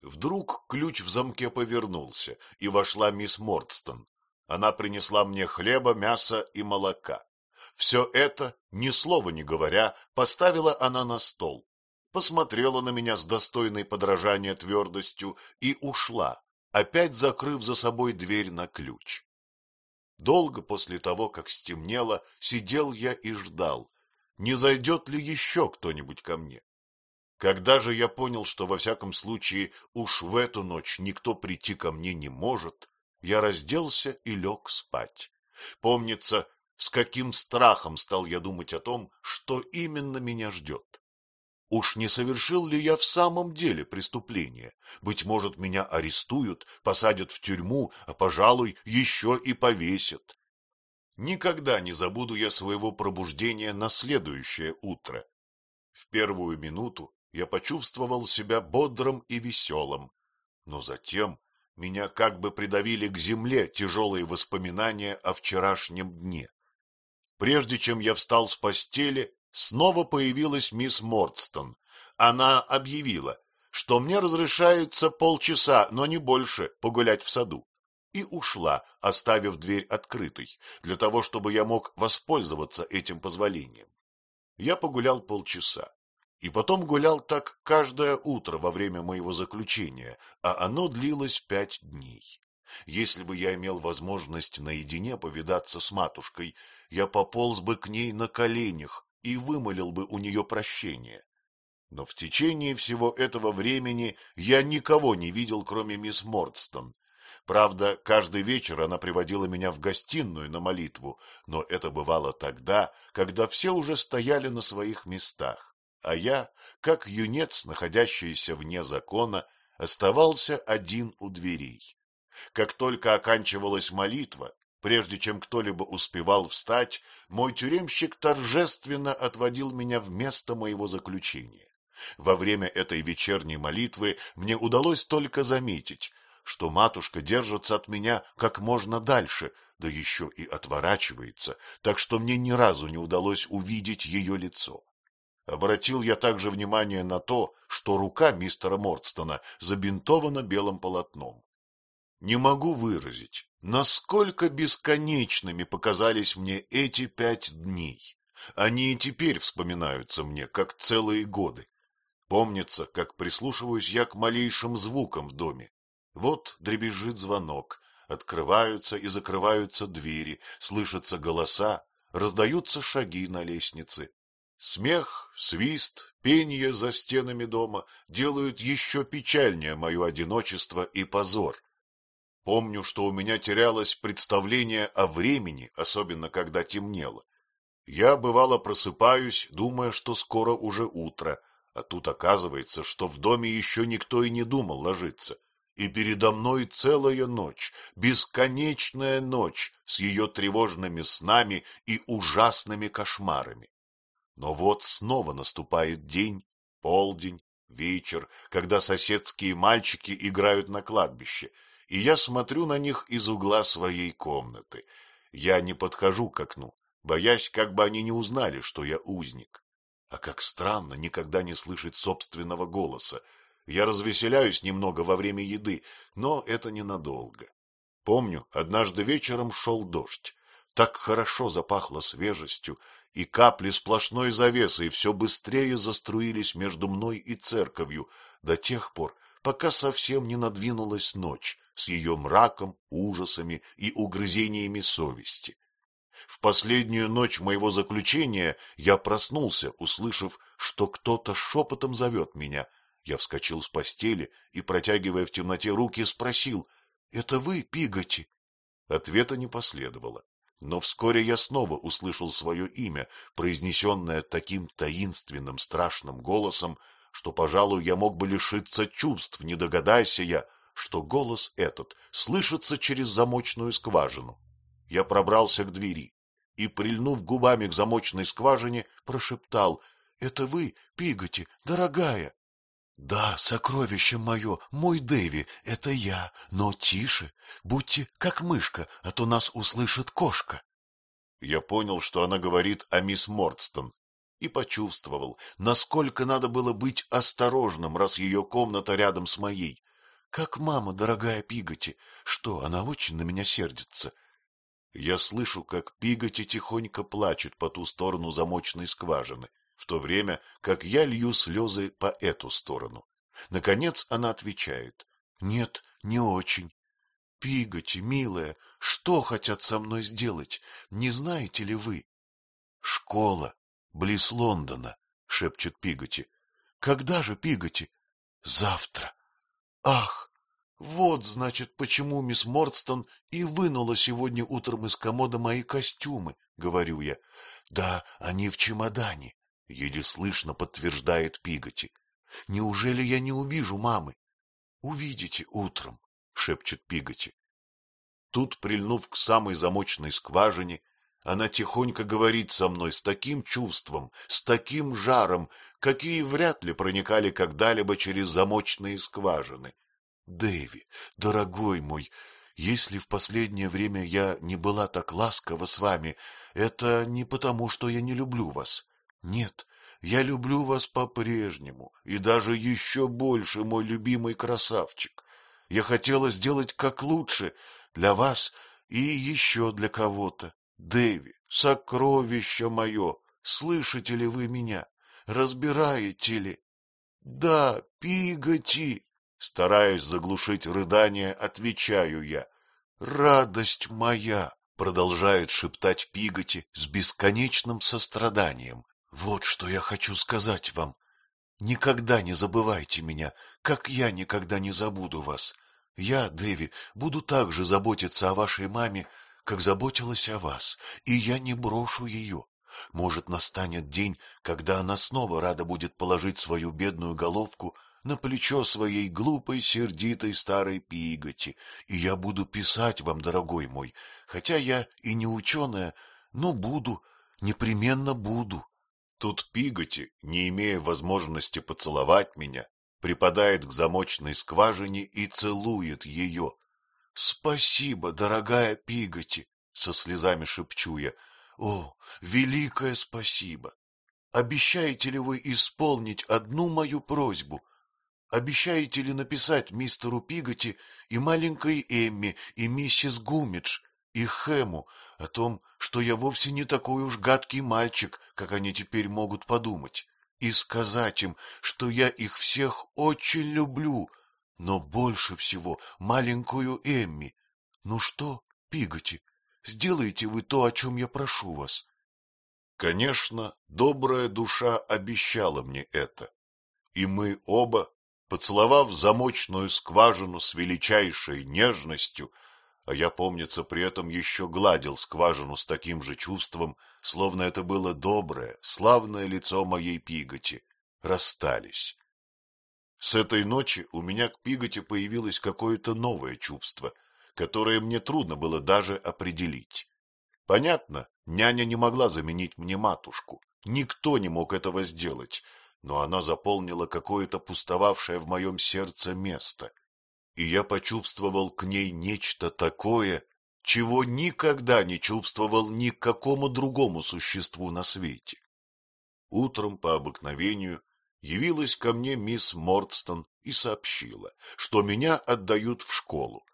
Вдруг ключ в замке повернулся, и вошла мисс Мордстон. Она принесла мне хлеба, мяса и молока. Все это, ни слова не говоря, поставила она на стол, посмотрела на меня с достойной подражания твердостью и ушла, опять закрыв за собой дверь на ключ. Долго после того, как стемнело, сидел я и ждал, не зайдет ли еще кто-нибудь ко мне. Когда же я понял, что во всяком случае уж в эту ночь никто прийти ко мне не может, я разделся и лег спать. Помнится, с каким страхом стал я думать о том, что именно меня ждет. Уж не совершил ли я в самом деле преступление? Быть может, меня арестуют, посадят в тюрьму, а, пожалуй, еще и повесят. Никогда не забуду я своего пробуждения на следующее утро. В первую минуту я почувствовал себя бодрым и веселым, но затем меня как бы придавили к земле тяжелые воспоминания о вчерашнем дне. Прежде чем я встал с постели, снова появилась мисс Мордстон. Она объявила, что мне разрешается полчаса, но не больше, погулять в саду, и ушла, оставив дверь открытой, для того, чтобы я мог воспользоваться этим позволением. Я погулял полчаса и потом гулял так каждое утро во время моего заключения, а оно длилось пять дней. Если бы я имел возможность наедине повидаться с матушкой, я пополз бы к ней на коленях и вымолил бы у нее прощение. Но в течение всего этого времени я никого не видел, кроме мисс Мордстон. Правда, каждый вечер она приводила меня в гостиную на молитву, но это бывало тогда, когда все уже стояли на своих местах а я, как юнец, находящийся вне закона, оставался один у дверей. Как только оканчивалась молитва, Прежде чем кто-либо успевал встать, мой тюремщик торжественно отводил меня в место моего заключения. Во время этой вечерней молитвы мне удалось только заметить, что матушка держится от меня как можно дальше, да еще и отворачивается, так что мне ни разу не удалось увидеть ее лицо. Обратил я также внимание на то, что рука мистера Мордстона забинтована белым полотном. Не могу выразить, насколько бесконечными показались мне эти пять дней. Они и теперь вспоминаются мне, как целые годы. Помнится, как прислушиваюсь я к малейшим звукам в доме. Вот дребезжит звонок, открываются и закрываются двери, слышатся голоса, раздаются шаги на лестнице. Смех, свист, пение за стенами дома делают еще печальнее мое одиночество и позор. Помню, что у меня терялось представление о времени, особенно когда темнело. Я, бывало, просыпаюсь, думая, что скоро уже утро, а тут оказывается, что в доме еще никто и не думал ложиться. И передо мной целая ночь, бесконечная ночь с ее тревожными снами и ужасными кошмарами. Но вот снова наступает день, полдень, вечер, когда соседские мальчики играют на кладбище, и я смотрю на них из угла своей комнаты. Я не подхожу к окну, боясь, как бы они не узнали, что я узник. А как странно никогда не слышать собственного голоса. Я развеселяюсь немного во время еды, но это ненадолго. Помню, однажды вечером шел дождь. Так хорошо запахло свежестью, и капли сплошной завесой все быстрее заструились между мной и церковью до тех пор, пока совсем не надвинулась ночь с ее мраком, ужасами и угрызениями совести. В последнюю ночь моего заключения я проснулся, услышав, что кто-то шепотом зовет меня. Я вскочил с постели и, протягивая в темноте руки, спросил, — Это вы, Пиготи? Ответа не последовало. Но вскоре я снова услышал свое имя, произнесенное таким таинственным, страшным голосом, что, пожалуй, я мог бы лишиться чувств, не догадайся я, что голос этот слышится через замочную скважину. Я пробрался к двери и, прильнув губами к замочной скважине, прошептал — Это вы, Пиготи, дорогая? — Да, сокровище мое, мой Дэви, это я, но тише, будьте как мышка, а то нас услышит кошка. Я понял, что она говорит о мисс Мордстон, и почувствовал, насколько надо было быть осторожным, раз ее комната рядом с моей. Как мама, дорогая Пиготи, что, она очень на меня сердится? Я слышу, как Пиготи тихонько плачет по ту сторону замочной скважины, в то время как я лью слезы по эту сторону. Наконец она отвечает. — Нет, не очень. — Пиготи, милая, что хотят со мной сделать, не знаете ли вы? — Школа, близ Лондона, — шепчет Пиготи. — Когда же, Пиготи? — Завтра. Ах, вот, значит, почему мисс Мордстон и вынула сегодня утром из комода мои костюмы, говорю я. Да, они в чемодане, еле слышно подтверждает Пиготи. Неужели я не увижу мамы? Увидите утром, шепчет Пиготи. Тут, прильнув к самой замочной скважине, она тихонько говорит со мной с таким чувством, с таким жаром, какие вряд ли проникали когда-либо через замочные скважины. Дэви, дорогой мой, если в последнее время я не была так ласкова с вами, это не потому, что я не люблю вас. Нет, я люблю вас по-прежнему, и даже еще больше, мой любимый красавчик. Я хотела сделать как лучше для вас и еще для кого-то. Дэви, сокровище мое, слышите ли вы меня? Разбираете ли? Да, Пиготи, стараясь заглушить рыдание, отвечаю я. Радость моя, продолжает шептать Пиготи с бесконечным состраданием. Вот что я хочу сказать вам. Никогда не забывайте меня, как я никогда не забуду вас. Я, Дэви, буду так же заботиться о вашей маме, как заботилась о вас, и я не брошу ее. Может, настанет день, когда она снова рада будет положить свою бедную головку на плечо своей глупой, сердитой старой пиготи, и я буду писать вам, дорогой мой, хотя я и не ученая, но буду, непременно буду. Тут пиготи, не имея возможности поцеловать меня, припадает к замочной скважине и целует ее. — Спасибо, дорогая пиготи! — со слезами шепчу я. — О, великое спасибо! Обещаете ли вы исполнить одну мою просьбу? Обещаете ли написать мистеру Пиготи и маленькой Эмми, и миссис Гумидж, и Хэму о том, что я вовсе не такой уж гадкий мальчик, как они теперь могут подумать, и сказать им, что я их всех очень люблю, но больше всего маленькую Эмми. Ну что, Пиготи, сделайте вы то, о чем я прошу вас. Конечно, добрая душа обещала мне это, и мы оба, поцеловав замочную скважину с величайшей нежностью, а я, помнится, при этом еще гладил скважину с таким же чувством, словно это было доброе, славное лицо моей Пиготи, расстались. С этой ночи у меня к Пиготи появилось какое-то новое чувство, которое мне трудно было даже определить. Понятно, няня не могла заменить мне матушку, никто не мог этого сделать, но она заполнила какое-то пустовавшее в моем сердце место, и я почувствовал к ней нечто такое, чего никогда не чувствовал ни к какому другому существу на свете. Утром по обыкновению явилась ко мне мисс Мордстон и сообщила, что меня отдают в школу,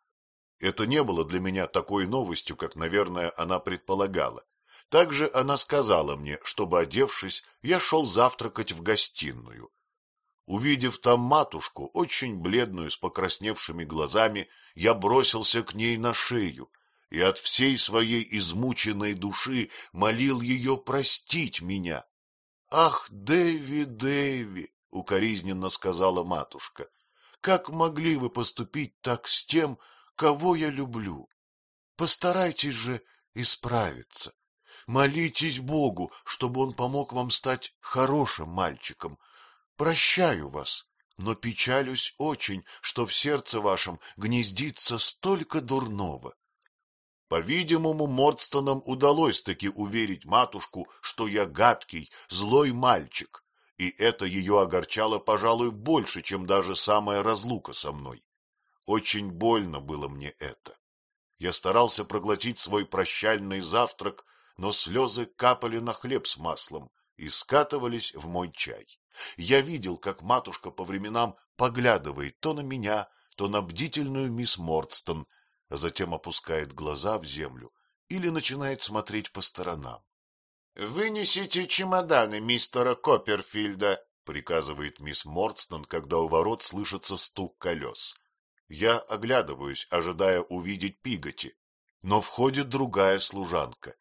это не было для меня такой новостью, как, наверное, она предполагала. Также она сказала мне, чтобы, одевшись, я шел завтракать в гостиную. Увидев там матушку, очень бледную, с покрасневшими глазами, я бросился к ней на шею и от всей своей измученной души молил ее простить меня. — Ах, Дэви, Дэви! — укоризненно сказала матушка. — Как могли вы поступить так с тем, кого я люблю. Постарайтесь же исправиться. Молитесь Богу, чтобы Он помог вам стать хорошим мальчиком. Прощаю вас, но печалюсь очень, что в сердце вашем гнездится столько дурного. По-видимому, Мордстонам удалось таки уверить матушку, что я гадкий, злой мальчик, и это ее огорчало, пожалуй, больше, чем даже самая разлука со мной. Очень больно было мне это. Я старался проглотить свой прощальный завтрак, но слезы капали на хлеб с маслом и скатывались в мой чай. Я видел, как матушка по временам поглядывает то на меня, то на бдительную мисс Мордстон, а затем опускает глаза в землю или начинает смотреть по сторонам. — Вынесите чемоданы мистера Копперфильда, — приказывает мисс Мордстон, когда у ворот слышится стук колес. Я оглядываюсь, ожидая увидеть Пиготи, но входит другая служанка.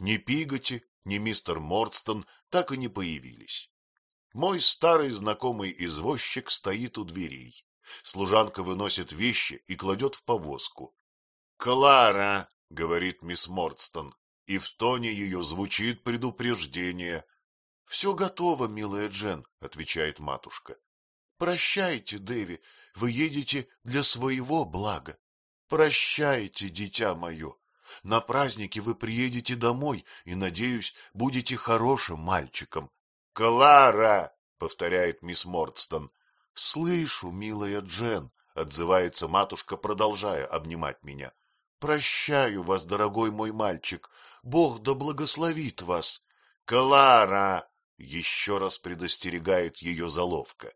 Ни Пиготи, ни мистер Мордстон так и не появились. Мой старый знакомый извозчик стоит у дверей. Служанка выносит вещи и кладет в повозку. — Клара, — говорит мисс Мордстон, и в тоне ее звучит предупреждение. — Все готово, милая Джен, — отвечает матушка. — Прощайте, Дэви, вы едете для своего блага. Прощайте, дитя мое. На празднике вы приедете домой и, надеюсь, будете хорошим мальчиком. — Клара! — повторяет мисс Мордстон. — Слышу, милая Джен, — отзывается матушка, продолжая обнимать меня. — Прощаю вас, дорогой мой мальчик. Бог да благословит вас. — Клара! — еще раз предостерегает ее заловка.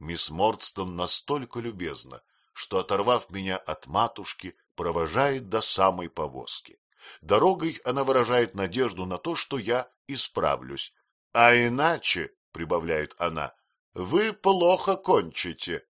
Мисс Мордстон настолько любезна, что, оторвав меня от матушки, провожает до самой повозки. Дорогой она выражает надежду на то, что я исправлюсь. — А иначе, — прибавляет она, — вы плохо кончите.